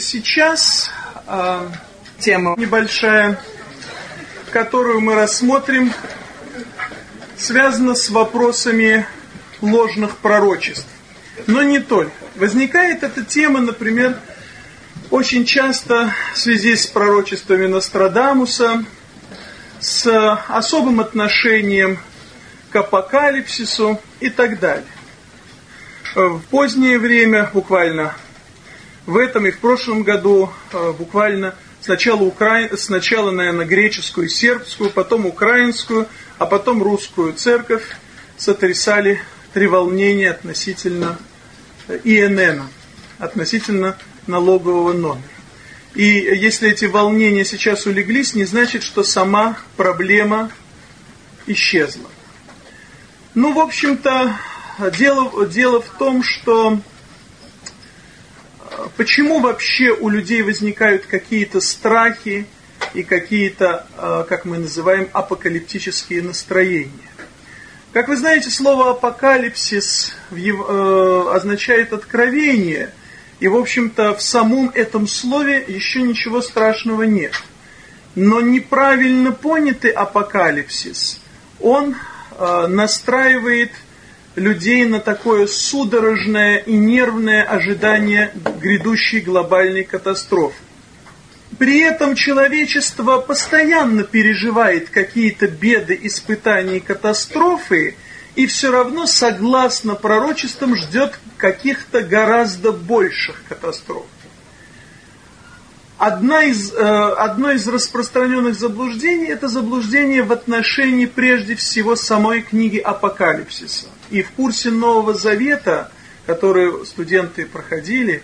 Сейчас э, тема небольшая, которую мы рассмотрим, связана с вопросами ложных пророчеств. Но не только. Возникает эта тема, например, очень часто в связи с пророчествами Нострадамуса, с особым отношением к апокалипсису и так далее. В позднее время, буквально в этом и в прошлом году, э, буквально сначала, укра... сначала наверное, греческую, сербскую, потом украинскую, а потом русскую церковь сотрясали треволнения относительно ИНН, относительно налогового номера. И если эти волнения сейчас улеглись, не значит, что сама проблема исчезла. Ну, в общем-то, дело, дело в том, что э, почему вообще у людей возникают какие-то страхи и какие-то, э, как мы называем, апокалиптические настроения. Как вы знаете, слово апокалипсис э, означает откровение, и, в общем-то, в самом этом слове еще ничего страшного нет. Но неправильно понятый апокалипсис, он настраивает людей на такое судорожное и нервное ожидание грядущей глобальной катастрофы. При этом человечество постоянно переживает какие-то беды, испытания и катастрофы, и все равно, согласно пророчествам, ждет каких-то гораздо больших катастроф. Одна из, э, одно из распространенных заблуждений – это заблуждение в отношении прежде всего самой книги Апокалипсиса. И в курсе Нового Завета, который студенты проходили,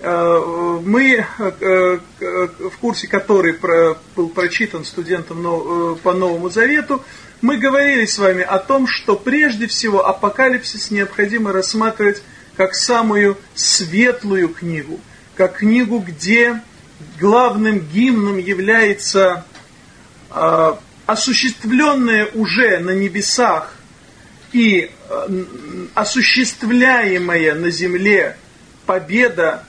э, мы э, в курсе, который был прочитан студентам э, по Новому Завету, мы говорили с вами о том, что прежде всего апокалипсис необходимо рассматривать как самую светлую книгу, как книгу, где главным гимном является осуществленная уже на небесах и э, осуществляемая на земле победа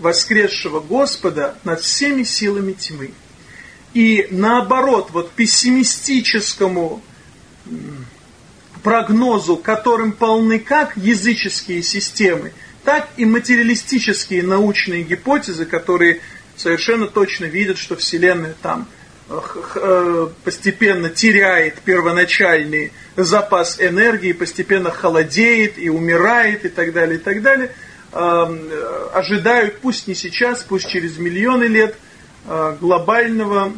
воскресшего Господа над всеми силами тьмы. И наоборот, вот пессимистическому прогнозу, которым полны как языческие системы, так и материалистические научные гипотезы, которые совершенно точно видят, что Вселенная там – Э, постепенно теряет первоначальный запас энергии, постепенно холодеет и умирает и так далее, и так далее, эм, ожидают, пусть не сейчас, пусть через миллионы лет, э, глобального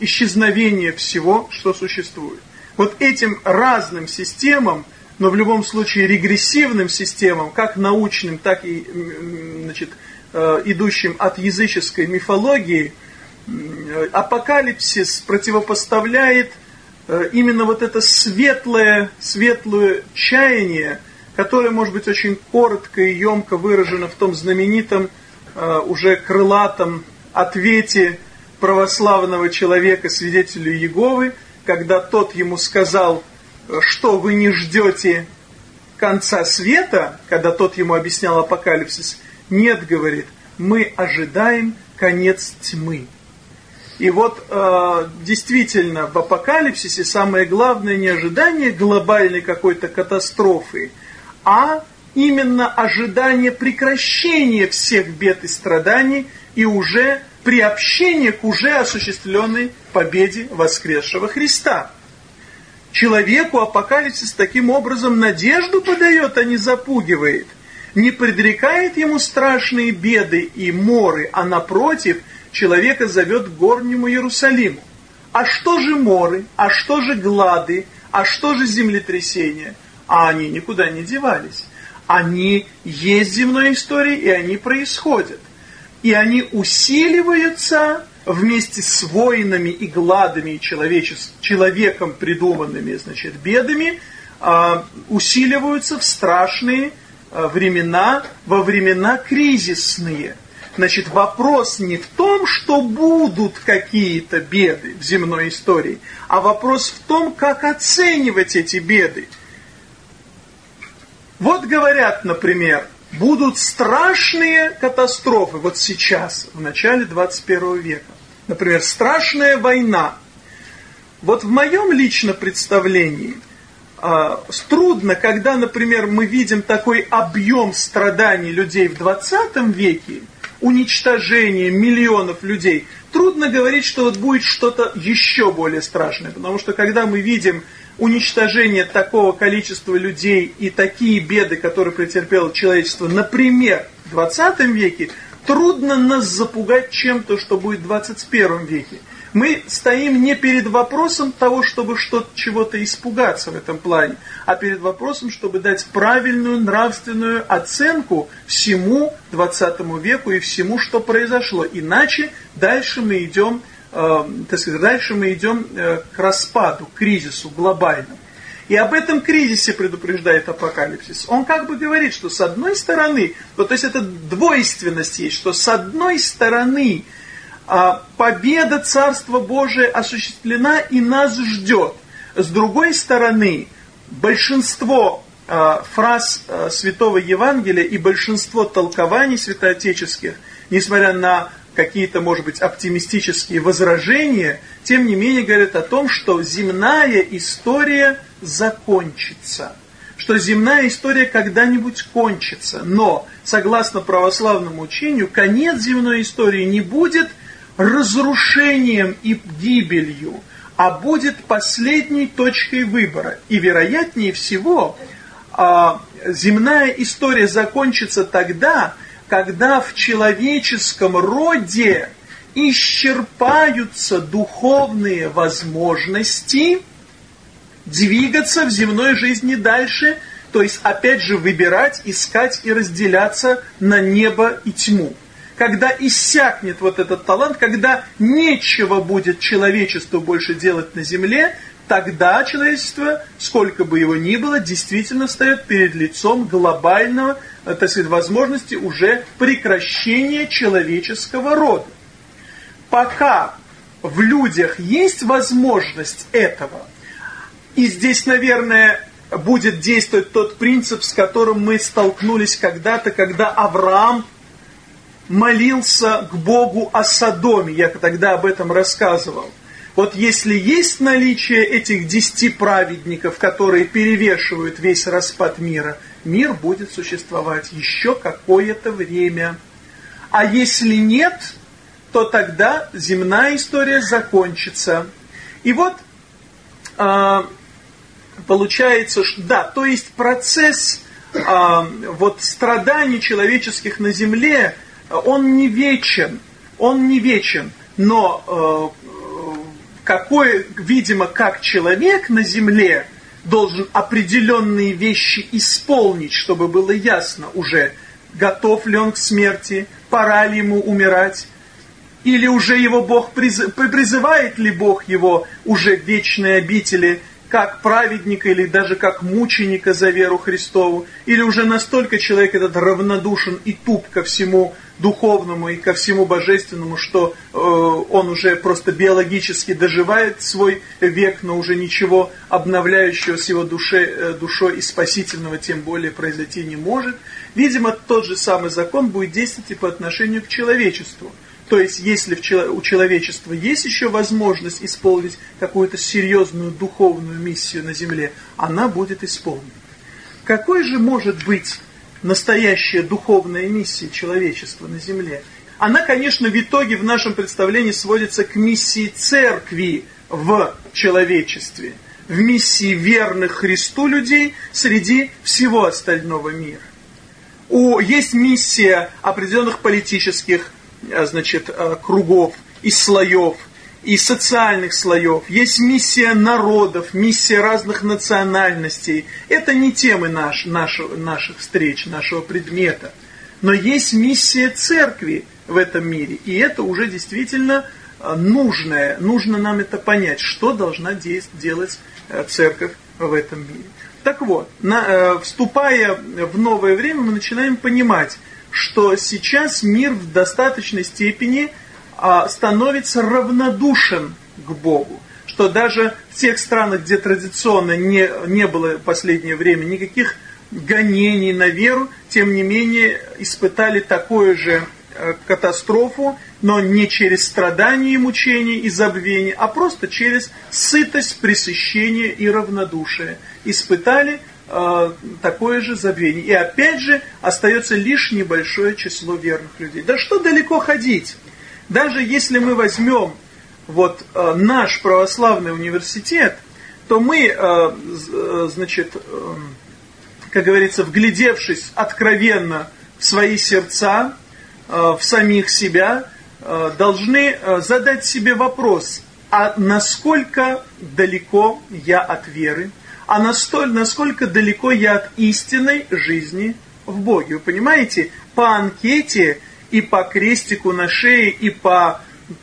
исчезновения всего, что существует. Вот этим разным системам, но в любом случае регрессивным системам, как научным, так и значит, э, идущим от языческой мифологии – апокалипсис противопоставляет э, именно вот это светлое, светлое чаяние, которое может быть очень коротко и емко выражено в том знаменитом э, уже крылатом ответе православного человека свидетелю Иеговы, когда тот ему сказал, что вы не ждете конца света, когда тот ему объяснял апокалипсис, нет, говорит, мы ожидаем конец тьмы. И вот э, действительно в апокалипсисе самое главное не ожидание глобальной какой-то катастрофы, а именно ожидание прекращения всех бед и страданий и уже приобщение к уже осуществленной победе воскресшего Христа. Человеку апокалипсис таким образом надежду подает, а не запугивает. Не предрекает ему страшные беды и моры, а напротив – человека зовет к горнему Иерусалиму. А что же моры, а что же глады, а что же землетрясения? А они никуда не девались. Они есть земной истории, и они происходят. И они усиливаются вместе с войнами и гладами и человеком придуманными значит, бедами, а, усиливаются в страшные времена, во времена кризисные – Значит, вопрос не в том, что будут какие-то беды в земной истории, а вопрос в том, как оценивать эти беды. Вот говорят, например, будут страшные катастрофы вот сейчас, в начале 21 века. Например, страшная война. Вот в моем личном представлении э, трудно, когда, например, мы видим такой объем страданий людей в 20 веке, уничтожение миллионов людей, трудно говорить, что вот будет что-то еще более страшное. Потому что когда мы видим уничтожение такого количества людей и такие беды, которые претерпело человечество, например, в 20 веке, трудно нас запугать чем-то, что будет в 21 веке. Мы стоим не перед вопросом того, чтобы что-то чего-то испугаться в этом плане, а перед вопросом, чтобы дать правильную нравственную оценку всему 20 веку и всему, что произошло. Иначе дальше мы идем э, так сказать, дальше мы идем э, к распаду, к кризису глобальному. И об этом кризисе предупреждает апокалипсис. Он как бы говорит, что с одной стороны, вот, то есть это двойственность есть, что с одной стороны победа Царства Божия осуществлена и нас ждет. С другой стороны, большинство а, фраз а, Святого Евангелия и большинство толкований святоотеческих, несмотря на какие-то, может быть, оптимистические возражения, тем не менее говорят о том, что земная история закончится. Что земная история когда-нибудь кончится. Но, согласно православному учению, конец земной истории не будет разрушением и гибелью, а будет последней точкой выбора. И, вероятнее всего, а, земная история закончится тогда, когда в человеческом роде исчерпаются духовные возможности двигаться в земной жизни дальше, то есть опять же выбирать, искать и разделяться на небо и тьму. Когда иссякнет вот этот талант, когда нечего будет человечеству больше делать на земле, тогда человечество, сколько бы его ни было, действительно стоит перед лицом глобального, э, так сказать, возможности уже прекращения человеческого рода. Пока в людях есть возможность этого, и здесь, наверное, будет действовать тот принцип, с которым мы столкнулись когда-то, когда Авраам молился к Богу о Содоме. Я тогда об этом рассказывал. Вот если есть наличие этих десяти праведников, которые перевешивают весь распад мира, мир будет существовать еще какое-то время. А если нет, то тогда земная история закончится. И вот э, получается, что да, то есть процесс э, вот страданий человеческих на земле, он не вечен, он не вечен, но э, какой, видимо, как человек на земле должен определенные вещи исполнить, чтобы было ясно уже, готов ли он к смерти, пора ли ему умирать, или уже его Бог призывает ли Бог его уже в вечные обители, как праведника или даже как мученика за веру Христову, или уже настолько человек этот равнодушен и туп ко всему духовному и ко всему божественному, что э, он уже просто биологически доживает свой век, но уже ничего обновляющего с его душе, э, душой и спасительного тем более произойти не может. Видимо, тот же самый закон будет действовать и по отношению к человечеству. То есть, если у человечества есть еще возможность исполнить какую-то серьезную духовную миссию на земле, она будет исполнена. Какой же может быть настоящая духовная миссия человечества на земле? Она, конечно, в итоге в нашем представлении сводится к миссии церкви в человечестве, в миссии верных Христу людей среди всего остального мира. У, есть миссия определенных политических Э, значит, э, кругов и слоев, и социальных слоев. Есть миссия народов, миссия разных национальностей. Это не темы наш, наших, наших встреч, нашего предмета. Но есть миссия церкви в этом мире. И это уже действительно э, нужное. Нужно нам это понять, что должна делать церковь в этом мире. Так вот, на, вступая в новое время, мы начинаем понимать, что сейчас мир в достаточной степени а, становится равнодушен к Богу. Что даже в тех странах, где традиционно не, не было в последнее время никаких гонений на веру, тем не менее испытали такую же э, катастрофу, но не через страдания и мучения и забвение, а просто через сытость, пресыщение и равнодушие. Испытали э, такое же забвение. И опять же остается лишь небольшое число верных людей. Да что далеко ходить? Даже если мы возьмем вот э, наш православный университет, то мы, э, э, значит, э, как говорится, вглядевшись откровенно в свои сердца, в самих себя, должны задать себе вопрос, а насколько далеко я от веры, а настоль, насколько далеко я от истинной жизни в Боге. Вы понимаете, по анкете и по крестику на шее, и по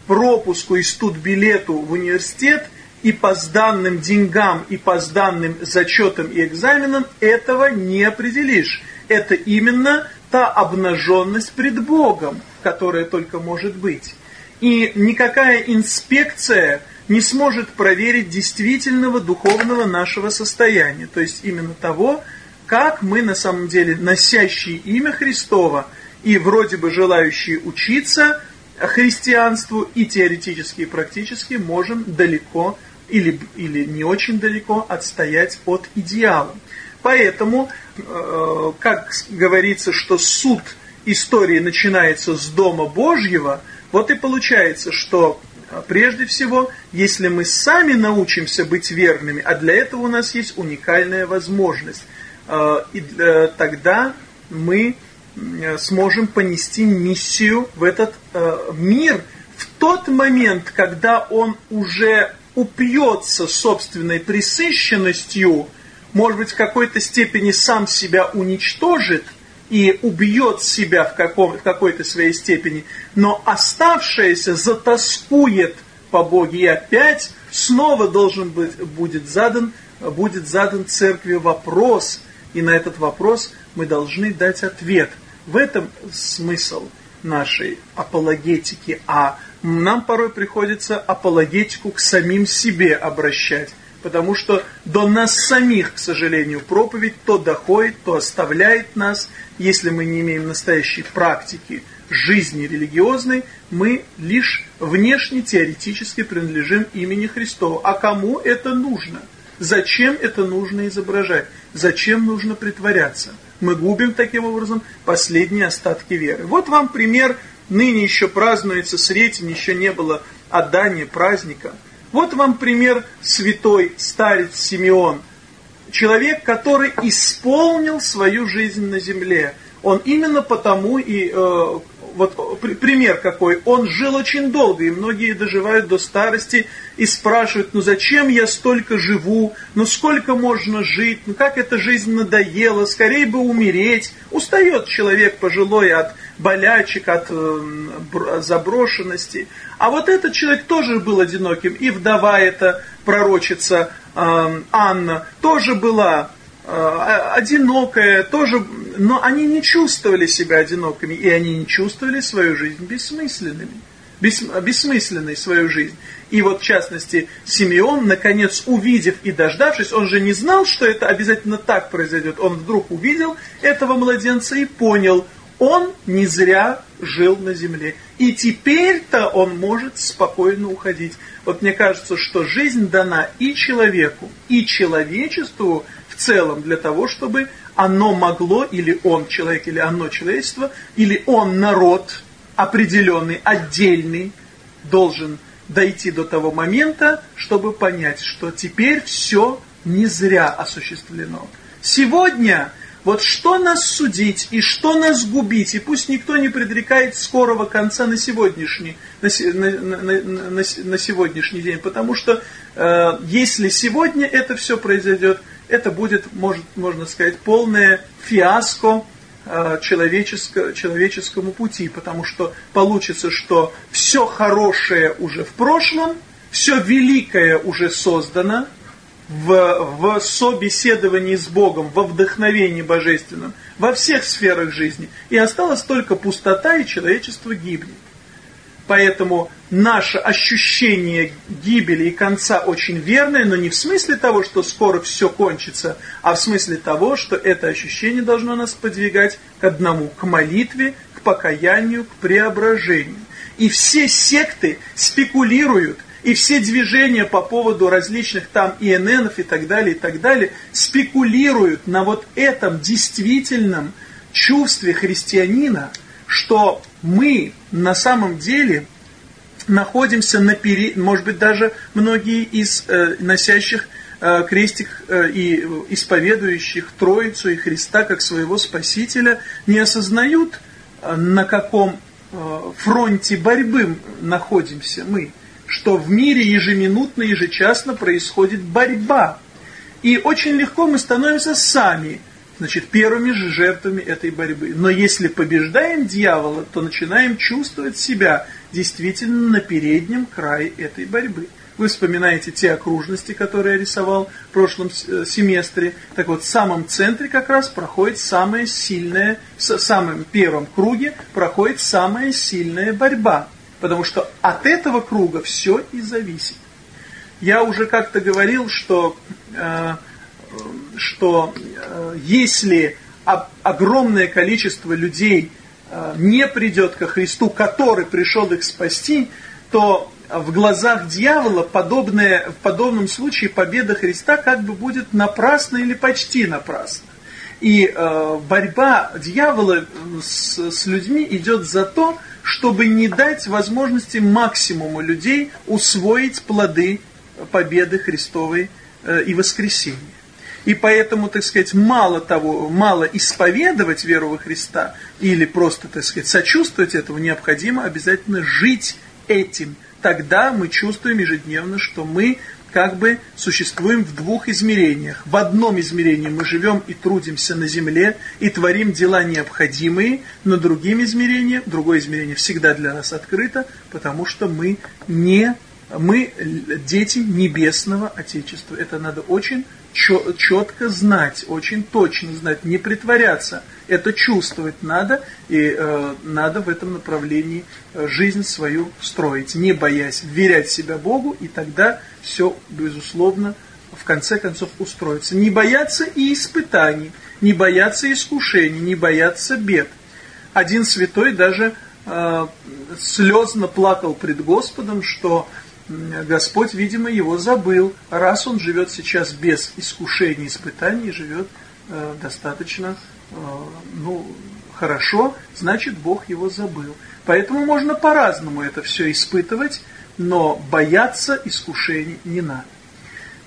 пропуску и студбилету в университет, и по сданным деньгам, и по сданным зачетам и экзаменам этого не определишь. Это именно та обнаженность пред Богом, которая только может быть. И никакая инспекция не сможет проверить действительного духовного нашего состояния, то есть именно того, как мы на самом деле, носящие имя Христова и вроде бы желающие учиться христианству и теоретически и практически, можем далеко или, или не очень далеко отстоять от идеала. Поэтому, э, как говорится, что суд истории начинается с Дома Божьего, вот и получается, что э, прежде всего, если мы сами научимся быть верными, а для этого у нас есть уникальная возможность, э, и тогда мы сможем понести миссию в этот мир в тот момент, когда он уже упьется собственной присыщенностью, может быть, в какой-то степени сам себя уничтожит и убьет себя в, каком, в какой-то своей степени, но оставшееся затаскует по Боге и опять снова должен быть, будет задан, будет задан церкви вопрос, и на этот вопрос мы должны дать ответ. В этом смысл нашей апологетики, а нам порой приходится апологетику к самим себе обращать. Потому что до нас самих, к сожалению, проповедь то доходит, то оставляет нас. Если мы не имеем настоящей практики жизни религиозной, мы лишь внешне теоретически принадлежим имени Христова. А кому это нужно? Зачем это нужно изображать? Зачем нужно притворяться? Мы губим таким образом последние остатки веры. Вот вам пример ныне еще празднуется Сретень, еще не было отдания праздника. Вот вам пример святой старец Симеон. Человек, который исполнил свою жизнь на земле. Он именно потому и э, вот пример какой, он жил очень долго, и многие доживают до старости и спрашивают, ну зачем я столько живу, ну сколько можно жить, ну как эта жизнь надоела, скорее бы умереть. Устает человек пожилой от болячек, от э, заброшенности. А вот этот человек тоже был одиноким, и вдова эта пророчица э, Анна тоже была одинокая, тоже, но они не чувствовали себя одинокими, и они не чувствовали свою жизнь бессмысленными, бес, бессмысленной свою жизнь. И вот в частности Симеон, наконец увидев и дождавшись, он же не знал, что это обязательно так произойдет, он вдруг увидел этого младенца и понял, он не зря жил на земле. И теперь-то он может спокойно уходить. Вот мне кажется, что жизнь дана и человеку, и человечеству – целом для того, чтобы оно могло, или он человек, или оно человечество, или он народ определенный, отдельный, должен дойти до того момента, чтобы понять, что теперь все не зря осуществлено. Сегодня вот что нас судить и что нас губить, и пусть никто не предрекает скорого конца на сегодняшний, на, на, на, на, на сегодняшний день, потому что э, если сегодня это все произойдет, это будет, может, можно сказать, полное фиаско человеческо, человеческому пути, потому что получится, что все хорошее уже в прошлом, все великое уже создано, в, в собеседовании с Богом, во вдохновении божественном, во всех сферах жизни. И осталась только пустота, и человечество гибнет. Поэтому наше ощущение гибели и конца очень верное, но не в смысле того, что скоро все кончится, а в смысле того, что это ощущение должно нас подвигать к одному, к молитве, к покаянию, к преображению. И все секты спекулируют, и все движения по поводу различных там ИННов и так далее, и так далее, спекулируют на вот этом действительном чувстве христианина, что мы на самом деле находимся на пере... может быть, даже многие из э, носящих э, крестик э, и исповедующих Троицу и Христа как своего Спасителя не осознают, э, на каком э, фронте борьбы находимся мы, что в мире ежеминутно, ежечасно происходит борьба. И очень легко мы становимся сами значит, первыми же жертвами этой борьбы. Но если побеждаем дьявола, то начинаем чувствовать себя действительно на переднем крае этой борьбы. Вы вспоминаете те окружности, которые я рисовал в прошлом э, семестре. Так вот, в самом центре как раз проходит самая сильная, в самом первом круге проходит самая сильная борьба. Потому что от этого круга все и зависит. Я уже как-то говорил, что э, что э, если огромное количество людей э, не придет ко Христу, который пришел их спасти, то в глазах дьявола подобное, в подобном случае победа Христа как бы будет напрасна или почти напрасна. И э, борьба дьявола с, с людьми идет за то, чтобы не дать возможности максимуму людей усвоить плоды победы Христовой э, и воскресения. И поэтому, так сказать, мало того, мало исповедовать веру во Христа или просто, так сказать, сочувствовать этому, необходимо обязательно жить этим. Тогда мы чувствуем ежедневно, что мы как бы существуем в двух измерениях. В одном измерении мы живем и трудимся на земле, и творим дела необходимые, но другим измерением, другое измерение всегда для нас открыто, потому что мы не мы дети небесного Отечества. Это надо очень четко знать, очень точно знать, не притворяться. Это чувствовать надо, и э, надо в этом направлении э, жизнь свою строить, не боясь, вверять себя Богу, и тогда все, безусловно, в конце концов устроится. Не бояться и испытаний, не бояться искушений, не бояться бед. Один святой даже э, слезно плакал пред Господом, что Господь, видимо, его забыл, раз он живет сейчас без искушений, испытаний, живет э, достаточно э, ну, хорошо, значит, Бог его забыл. Поэтому можно по-разному это все испытывать, но бояться искушений не надо.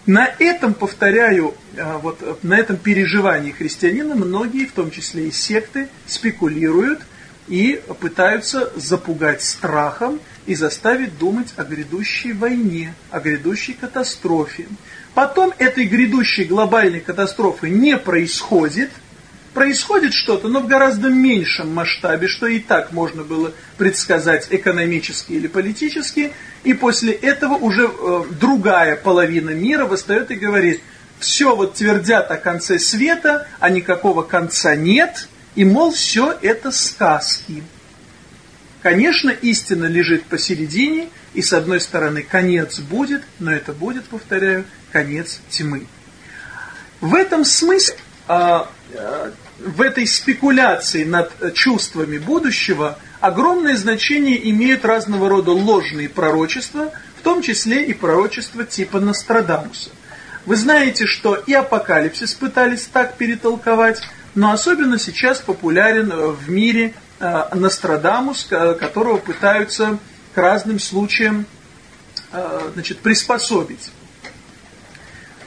На этом, повторяю, э, вот на этом переживании христианина многие, в том числе и секты, спекулируют и пытаются запугать страхом, и заставить думать о грядущей войне, о грядущей катастрофе. Потом этой грядущей глобальной катастрофы не происходит, происходит что-то, но в гораздо меньшем масштабе, что и так можно было предсказать экономически или политически, и после этого уже э, другая половина мира восстает и говорит, все вот твердят о конце света, а никакого конца нет, и мол, все это сказки. Конечно, истина лежит посередине, и с одной стороны конец будет, но это будет, повторяю, конец тьмы. В этом смысле, а, в этой спекуляции над чувствами будущего огромное значение имеют разного рода ложные пророчества, в том числе и пророчества типа Нострадамуса. Вы знаете, что и апокалипсис пытались так перетолковать, но особенно сейчас популярен в мире Э, Нострадамус, которого пытаются к разным случаям э, значит, приспособить.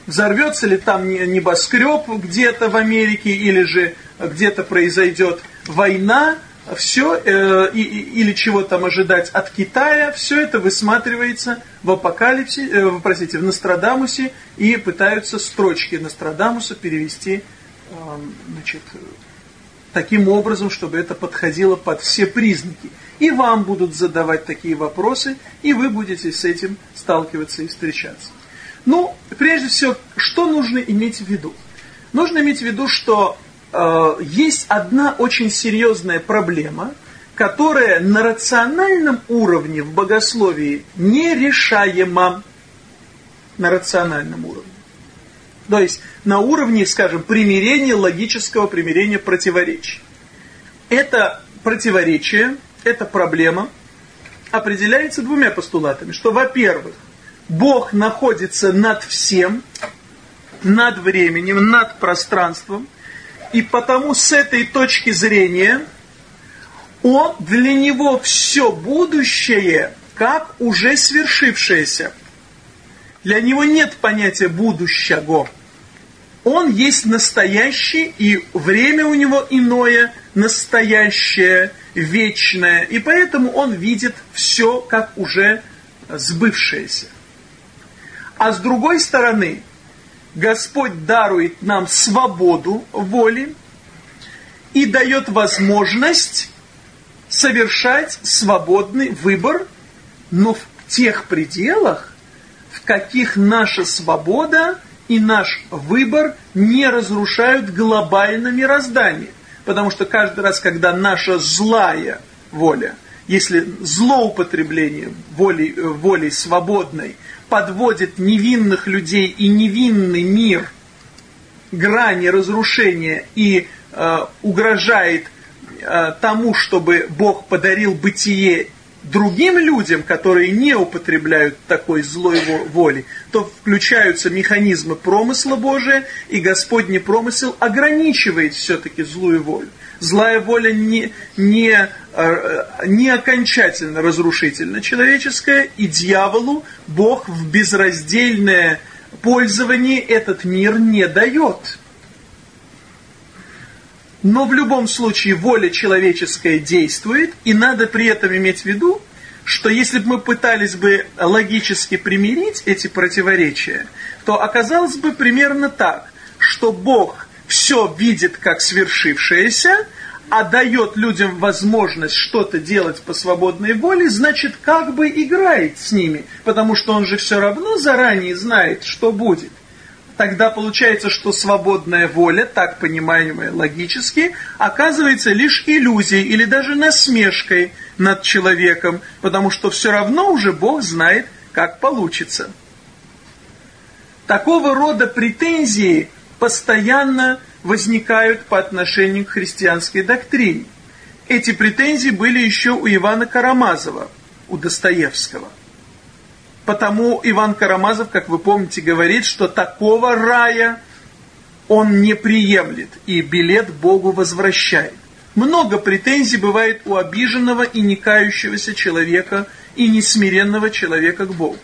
Взорвется ли там небоскреб где-то в Америке, или же где-то произойдет война, все, э, и, или чего там ожидать от Китая, все это высматривается в апокалипсе, э, простите, в Нострадамусе, и пытаются строчки Нострадамуса перевести э, значит, таким образом, чтобы это подходило под все признаки. И вам будут задавать такие вопросы, и вы будете с этим сталкиваться и встречаться. Ну, прежде всего, что нужно иметь в виду? Нужно иметь в виду, что э, есть одна очень серьезная проблема, которое на рациональном уровне в богословии нерешаемо. На рациональном уровне. То есть на уровне, скажем, примирения, логического примирения противоречий. Это противоречие, эта проблема определяется двумя постулатами. Что, во-первых, Бог находится над всем, над временем, над пространством, и потому с этой точки зрения он для него все будущее как уже свершившееся. Для него нет понятия будущего. Он есть настоящий, и время у него иное, настоящее, вечное. И поэтому он видит все как уже сбывшееся. А с другой стороны, Господь дарует нам свободу воли и дает возможность совершать свободный выбор, но в тех пределах, в каких наша свобода и наш выбор не разрушают глобальное мироздание. Потому что каждый раз, когда наша злая воля, если злоупотребление волей, э, волей свободной подводит невинных людей и невинный мир грани разрушения и э, угрожает э, тому, чтобы Бог подарил бытие другим людям, которые не употребляют такой злой воли, то включаются механизмы промысла Божия, и Господний промысел ограничивает все-таки злую волю. Злая воля не, не, э, не окончательно разрушительно человеческая, и дьяволу Бог в безраздельное пользование этот мир не дает. Но в любом случае воля человеческая действует, и надо при этом иметь в виду, что если бы мы пытались бы логически примирить эти противоречия, то оказалось бы примерно так, что Бог все видит как свершившееся, а дает людям возможность что-то делать по свободной воле, значит, как бы играет с ними, потому что он же все равно заранее знает, что будет тогда получается, что свободная воля, так понимаемая логически, оказывается лишь иллюзией или даже насмешкой над человеком, потому что все равно уже Бог знает, как получится. Такого рода претензии постоянно возникают по отношению к христианской доктрине. Эти претензии были еще у Ивана Карамазова, у Достоевского. Потому Иван Карамазов, как вы помните, говорит, что такого рая он не приемлет и билет Богу возвращает. Много претензий бывает у обиженного и некающегося человека и несмиренного человека к Богу.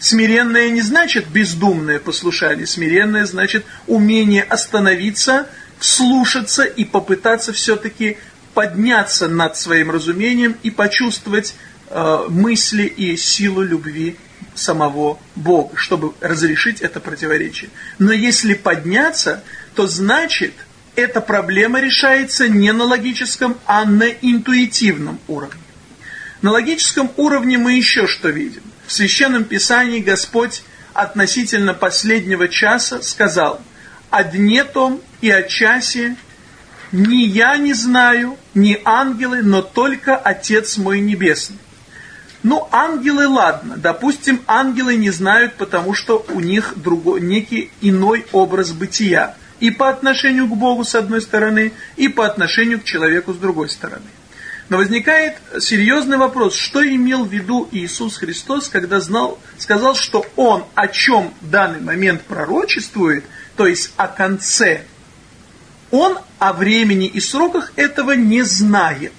Смиренное не значит бездумное послушание, смиренное значит умение остановиться, вслушаться и попытаться все-таки подняться над своим разумением и почувствовать э, мысли и силу любви самого Бога, чтобы разрешить это противоречие. Но если подняться, то значит, эта проблема решается не на логическом, а на интуитивном уровне. На логическом уровне мы еще что видим? В Священном Писании Господь относительно последнего часа сказал «О дне том и о часе ни я не знаю, ни ангелы, но только Отец мой Небесный». Ну, ангелы, ладно. Допустим, ангелы не знают, потому что у них другой, некий иной образ бытия. И по отношению к Богу с одной стороны, и по отношению к человеку с другой стороны. Но возникает серьезный вопрос, что имел в виду Иисус Христос, когда знал, сказал, что Он о чем в данный момент пророчествует, то есть о конце, Он о времени и сроках этого не знает.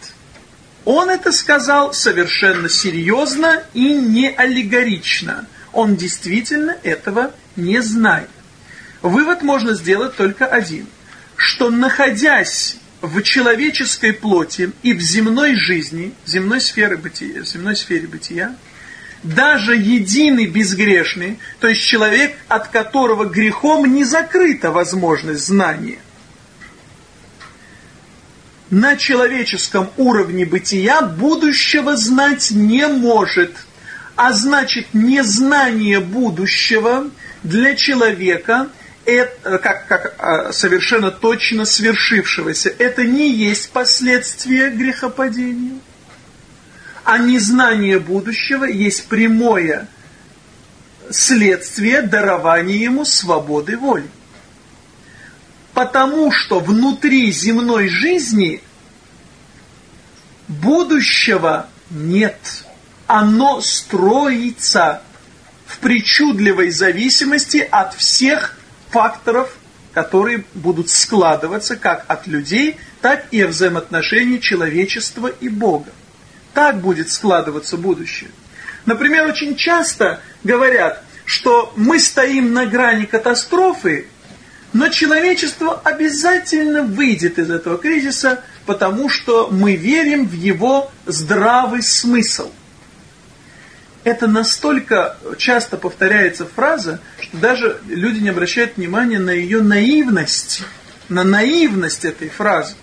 Он это сказал совершенно серьезно и не аллегорично. Он действительно этого не знает. Вывод можно сделать только один, что находясь в человеческой плоти и в земной жизни, земной сфере бытия, земной сфере бытия, даже единый безгрешный, то есть человек, от которого грехом не закрыта возможность знания – на человеческом уровне бытия будущего знать не может. А значит, незнание будущего для человека, это, как, как а, совершенно точно свершившегося, это не есть последствие грехопадения. А незнание будущего есть прямое следствие дарования ему свободы воли. Потому что внутри земной жизни будущего нет. Оно строится в причудливой зависимости от всех факторов, которые будут складываться как от людей, так и в взаимоотношении человечества и Бога. Так будет складываться будущее. Например, очень часто говорят, что мы стоим на грани катастрофы, но человечество обязательно выйдет из этого кризиса, потому что мы верим в его здравый смысл. Это настолько часто повторяется фраза, что даже люди не обращают внимания на ее наивность, на наивность этой фразы.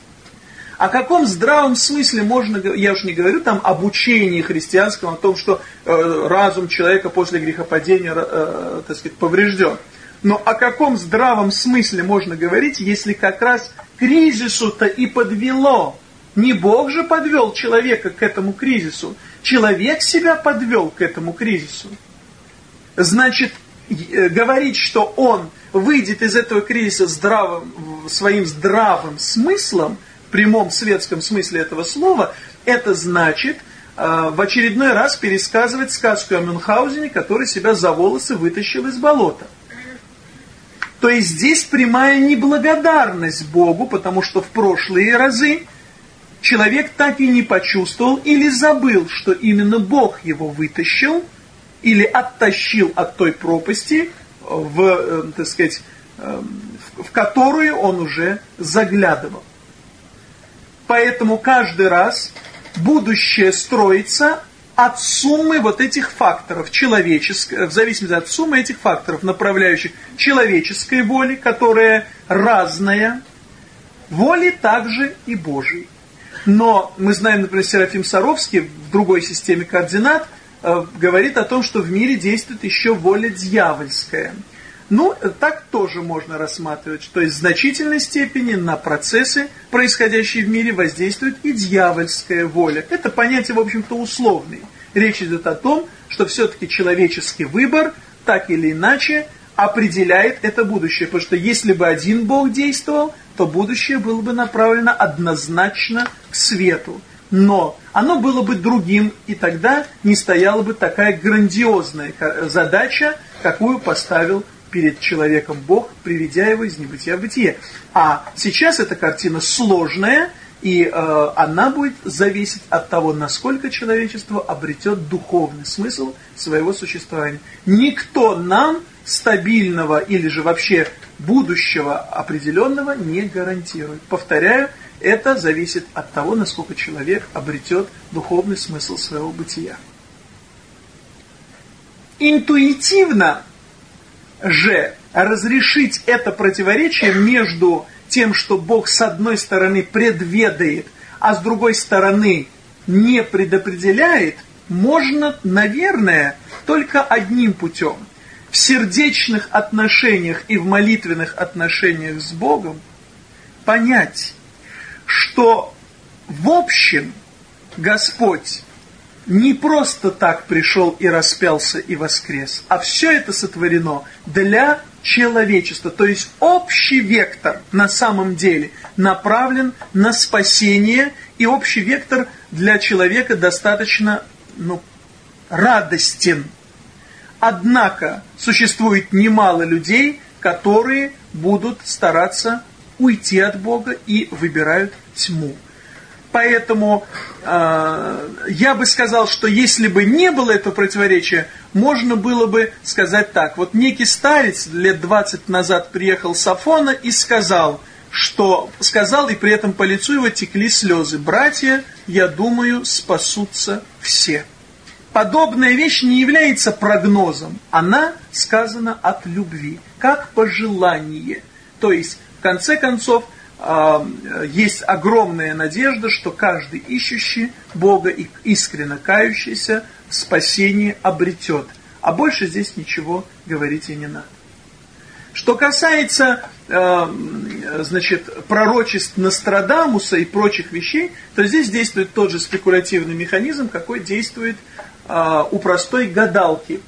О каком здравом смысле можно, я уж не говорю там об учении христианском, о том, что э, разум человека после грехопадения, э, так сказать, поврежден. Но о каком здравом смысле можно говорить, если как раз кризису-то и подвело? Не Бог же подвел человека к этому кризису, человек себя подвел к этому кризису. Значит, э, говорить, что он выйдет из этого кризиса здравым, своим здравым смыслом – прямом светском смысле этого слова, это значит э, в очередной раз пересказывать сказку о Мюнхгаузене, который себя за волосы вытащил из болота. То есть здесь прямая неблагодарность Богу, потому что в прошлые разы человек так и не почувствовал или забыл, что именно Бог его вытащил или оттащил от той пропасти, в, э, так сказать, э, в которую он уже заглядывал. Поэтому каждый раз будущее строится от суммы вот этих факторов человеческой, в зависимости от суммы этих факторов, направляющих человеческой воли, которая разная, воли также и Божьей. Но мы знаем, например, Серафим Саровский в другой системе координат э, говорит о том, что в мире действует еще воля дьявольская – ну, так тоже можно рассматривать, что в значительной степени на процессы, происходящие в мире, воздействует и дьявольская воля. Это понятие, в общем-то, условное. Речь идет о том, что все-таки человеческий выбор, так или иначе, определяет это будущее. Потому что если бы один Бог действовал, то будущее было бы направлено однозначно к свету. Но оно было бы другим, и тогда не стояла бы такая грандиозная задача, какую поставил перед человеком Бог, приведя его из небытия в бытие. А сейчас эта картина сложная, и э, она будет зависеть от того, насколько человечество обретет духовный смысл своего существования. Никто нам стабильного или же вообще будущего определенного не гарантирует. Повторяю, это зависит от того, насколько человек обретет духовный смысл своего бытия. Интуитивно же разрешить это противоречие между тем, что Бог с одной стороны предведает, а с другой стороны не предопределяет, можно, наверное, только одним путем. В сердечных отношениях и в молитвенных отношениях с Богом понять, что в общем Господь не просто так пришел и распялся и воскрес, а все это сотворено для человечества. То есть общий вектор на самом деле направлен на спасение, и общий вектор для человека достаточно ну, радостен. Однако существует немало людей, которые будут стараться уйти от Бога и выбирают тьму. Поэтому э, я бы сказал, что если бы не было этого противоречия, можно было бы сказать так. Вот некий старец лет 20 назад приехал с Афона и сказал, что сказал, и при этом по лицу его текли слезы. Братья, я думаю, спасутся все. Подобная вещь не является прогнозом. Она сказана от любви, как пожелание. То есть, в конце концов, есть огромная надежда, что каждый ищущий Бога и искренне кающийся в спасении обретет. А больше здесь ничего говорить и не надо. Что касается значит, пророчеств Нострадамуса и прочих вещей, то здесь действует тот же спекулятивный механизм, какой действует у простой гадалки.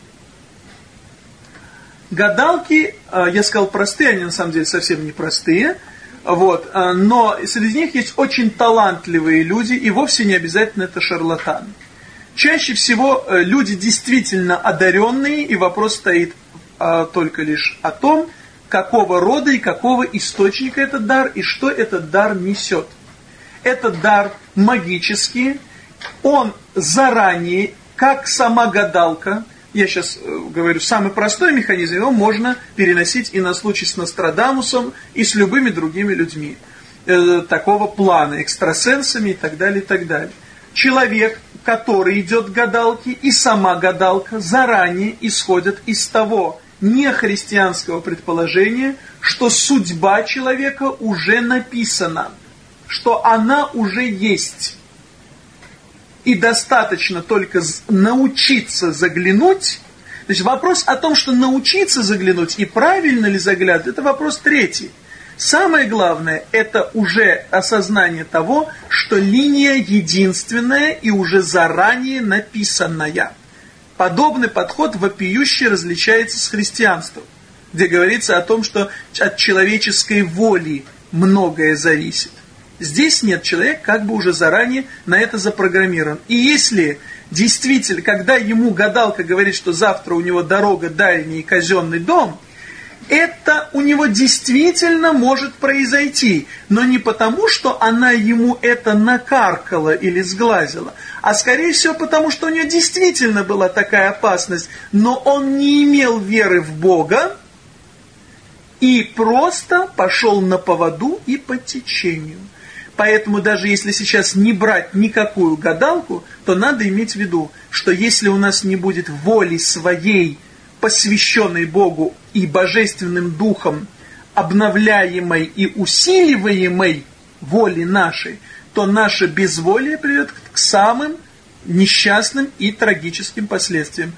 Гадалки, я сказал простые, они на самом деле совсем не простые, вот, но среди них есть очень талантливые люди, и вовсе не обязательно это шарлатаны. Чаще всего э, люди действительно одаренные, и вопрос стоит а, только лишь о том, какого рода и какого источника этот дар, и что этот дар несет. Этот дар магический, он заранее, как сама гадалка, я сейчас э, говорю, самый простой механизм, его можно переносить и на случай с Нострадамусом, и с любыми другими людьми э, такого плана, экстрасенсами и так далее, и так далее. Человек, который идет к гадалке, и сама гадалка заранее исходят из того нехристианского предположения, что судьба человека уже написана, что она уже есть. И достаточно только научиться заглянуть. Есть вопрос о том, что научиться заглянуть и правильно ли заглядывать, это вопрос третий. Самое главное, это уже осознание того, что линия единственная и уже заранее написанная. Подобный подход вопиюще различается с христианством, где говорится о том, что от человеческой воли многое зависит. Здесь нет, человек как бы уже заранее на это запрограммирован. И если действительно, когда ему гадалка говорит, что завтра у него дорога дальний казенный дом – это у него действительно может произойти, но не потому, что она ему это накаркала или сглазила, а скорее всего потому, что у нее действительно была такая опасность, но он не имел веры в Бога и просто пошел на поводу и по течению. Поэтому даже если сейчас не брать никакую гадалку, то надо иметь в виду, что если у нас не будет воли своей, посвященной Богу и Божественным Духом, обновляемой и усиливаемой воли нашей, то наше безволие приведет к самым несчастным и трагическим последствиям.